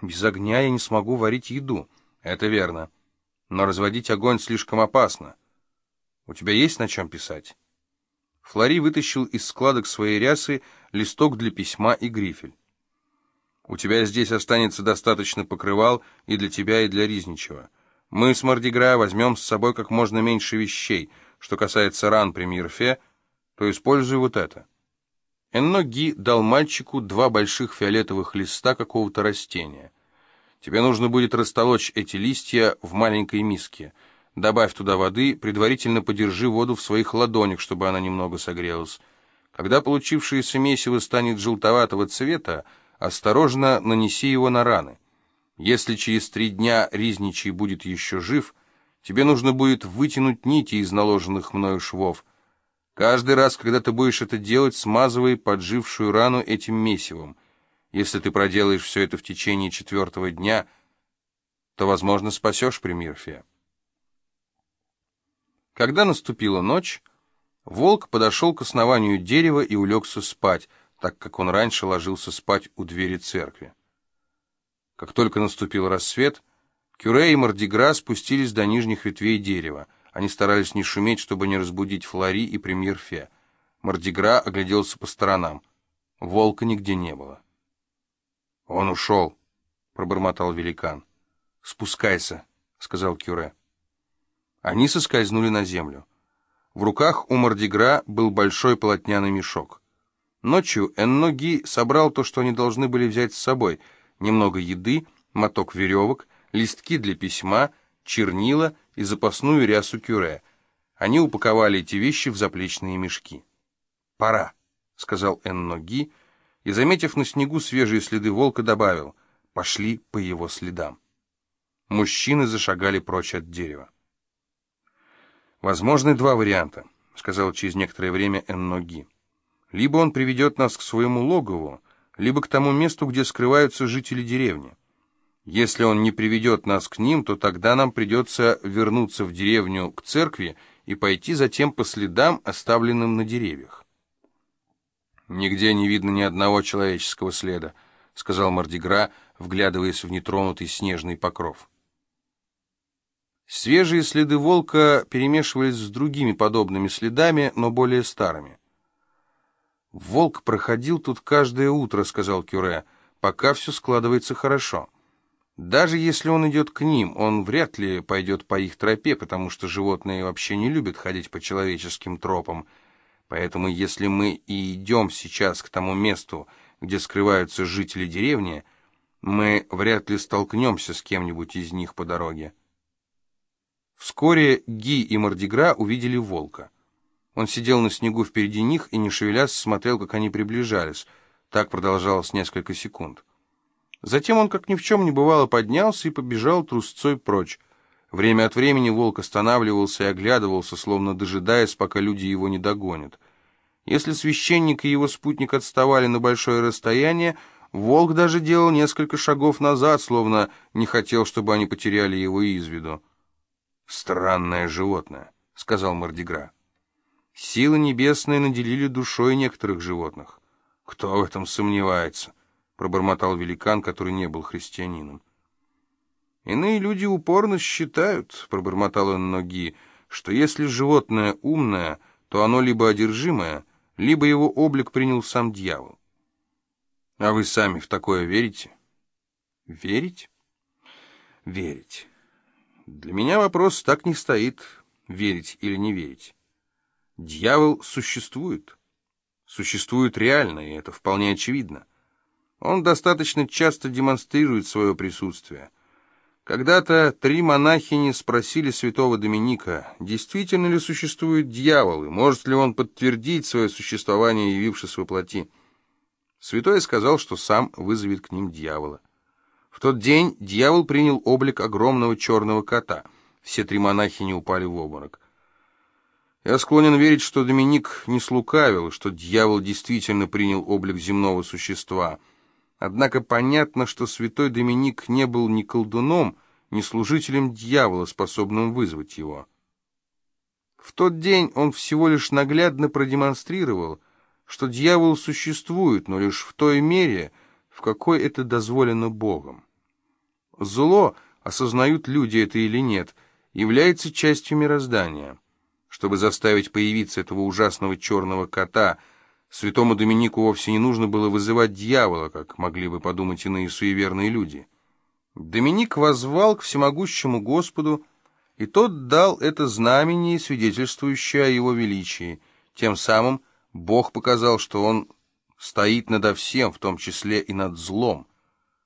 Без огня я не смогу варить еду. Это верно. Но разводить огонь слишком опасно. У тебя есть на чем писать? Флори вытащил из складок своей рясы листок для письма и грифель. У тебя здесь останется достаточно покрывал и для тебя, и для Ризничева. Мы с Мордигра возьмем с собой как можно меньше вещей. Что касается ран при Мирфе, то используй вот это. Энно Ги дал мальчику два больших фиолетовых листа какого-то растения. Тебе нужно будет растолочь эти листья в маленькой миске. Добавь туда воды, предварительно подержи воду в своих ладонях, чтобы она немного согрелась. Когда получившееся месиво станет желтоватого цвета, осторожно нанеси его на раны. Если через три дня Ризничий будет еще жив, тебе нужно будет вытянуть нити из наложенных мною швов, Каждый раз, когда ты будешь это делать, смазывай поджившую рану этим месивом. Если ты проделаешь все это в течение четвертого дня, то, возможно, спасешь Примирфия. Когда наступила ночь, волк подошел к основанию дерева и улегся спать, так как он раньше ложился спать у двери церкви. Как только наступил рассвет, Кюре и Мордигра спустились до нижних ветвей дерева — они старались не шуметь, чтобы не разбудить Флори и премьер Фе. Мордигра огляделся по сторонам. Волка нигде не было. «Он ушел», — пробормотал великан. «Спускайся», — сказал Кюре. Они соскользнули на землю. В руках у Мордигра был большой полотняный мешок. Ночью Энноги собрал то, что они должны были взять с собой. Немного еды, моток веревок, листки для письма, чернила и запасную рясу кюре. Они упаковали эти вещи в заплечные мешки. «Пора», — сказал Энноги, и, заметив на снегу свежие следы волка, добавил, «пошли по его следам». Мужчины зашагали прочь от дерева. «Возможны два варианта», — сказал через некоторое время Энноги. «Либо он приведет нас к своему логову, либо к тому месту, где скрываются жители деревни. Если он не приведет нас к ним, то тогда нам придется вернуться в деревню к церкви и пойти затем по следам, оставленным на деревьях. «Нигде не видно ни одного человеческого следа», — сказал Мордигра, вглядываясь в нетронутый снежный покров. Свежие следы волка перемешивались с другими подобными следами, но более старыми. «Волк проходил тут каждое утро», — сказал Кюре, — «пока все складывается хорошо». Даже если он идет к ним, он вряд ли пойдет по их тропе, потому что животные вообще не любят ходить по человеческим тропам. Поэтому если мы и идем сейчас к тому месту, где скрываются жители деревни, мы вряд ли столкнемся с кем-нибудь из них по дороге. Вскоре Ги и Мордигра увидели волка. Он сидел на снегу впереди них и, не шевелясь, смотрел, как они приближались. Так продолжалось несколько секунд. Затем он, как ни в чем не бывало, поднялся и побежал трусцой прочь. Время от времени волк останавливался и оглядывался, словно дожидаясь, пока люди его не догонят. Если священник и его спутник отставали на большое расстояние, волк даже делал несколько шагов назад, словно не хотел, чтобы они потеряли его из виду. «Странное животное», — сказал Мордигра. «Силы небесные наделили душой некоторых животных. Кто в этом сомневается?» Пробормотал великан, который не был христианином. «Иные люди упорно считают, — пробормотал он ноги, — что если животное умное, то оно либо одержимое, либо его облик принял сам дьявол. А вы сами в такое верите?» «Верить?» «Верить. Для меня вопрос так не стоит, верить или не верить. Дьявол существует. Существует реально, и это вполне очевидно. Он достаточно часто демонстрирует свое присутствие. Когда-то три монахини спросили святого Доминика, действительно ли существуют дьяволы, может ли он подтвердить свое существование, явившись во плоти. Святой сказал, что сам вызовет к ним дьявола. В тот день дьявол принял облик огромного черного кота. Все три монахини упали в обморок. Я склонен верить, что Доминик не слукавил, что дьявол действительно принял облик земного существа — Однако понятно, что святой Доминик не был ни колдуном, ни служителем дьявола, способным вызвать его. В тот день он всего лишь наглядно продемонстрировал, что дьявол существует, но лишь в той мере, в какой это дозволено Богом. зло, осознают люди это или нет, является частью мироздания. Чтобы заставить появиться этого ужасного черного кота, святому Доминику вовсе не нужно было вызывать дьявола, как могли бы подумать иные суеверные люди. Доминик возвал к всемогущему Господу, и тот дал это знамение, свидетельствующее о его величии. Тем самым Бог показал, что он стоит надо всем, в том числе и над злом.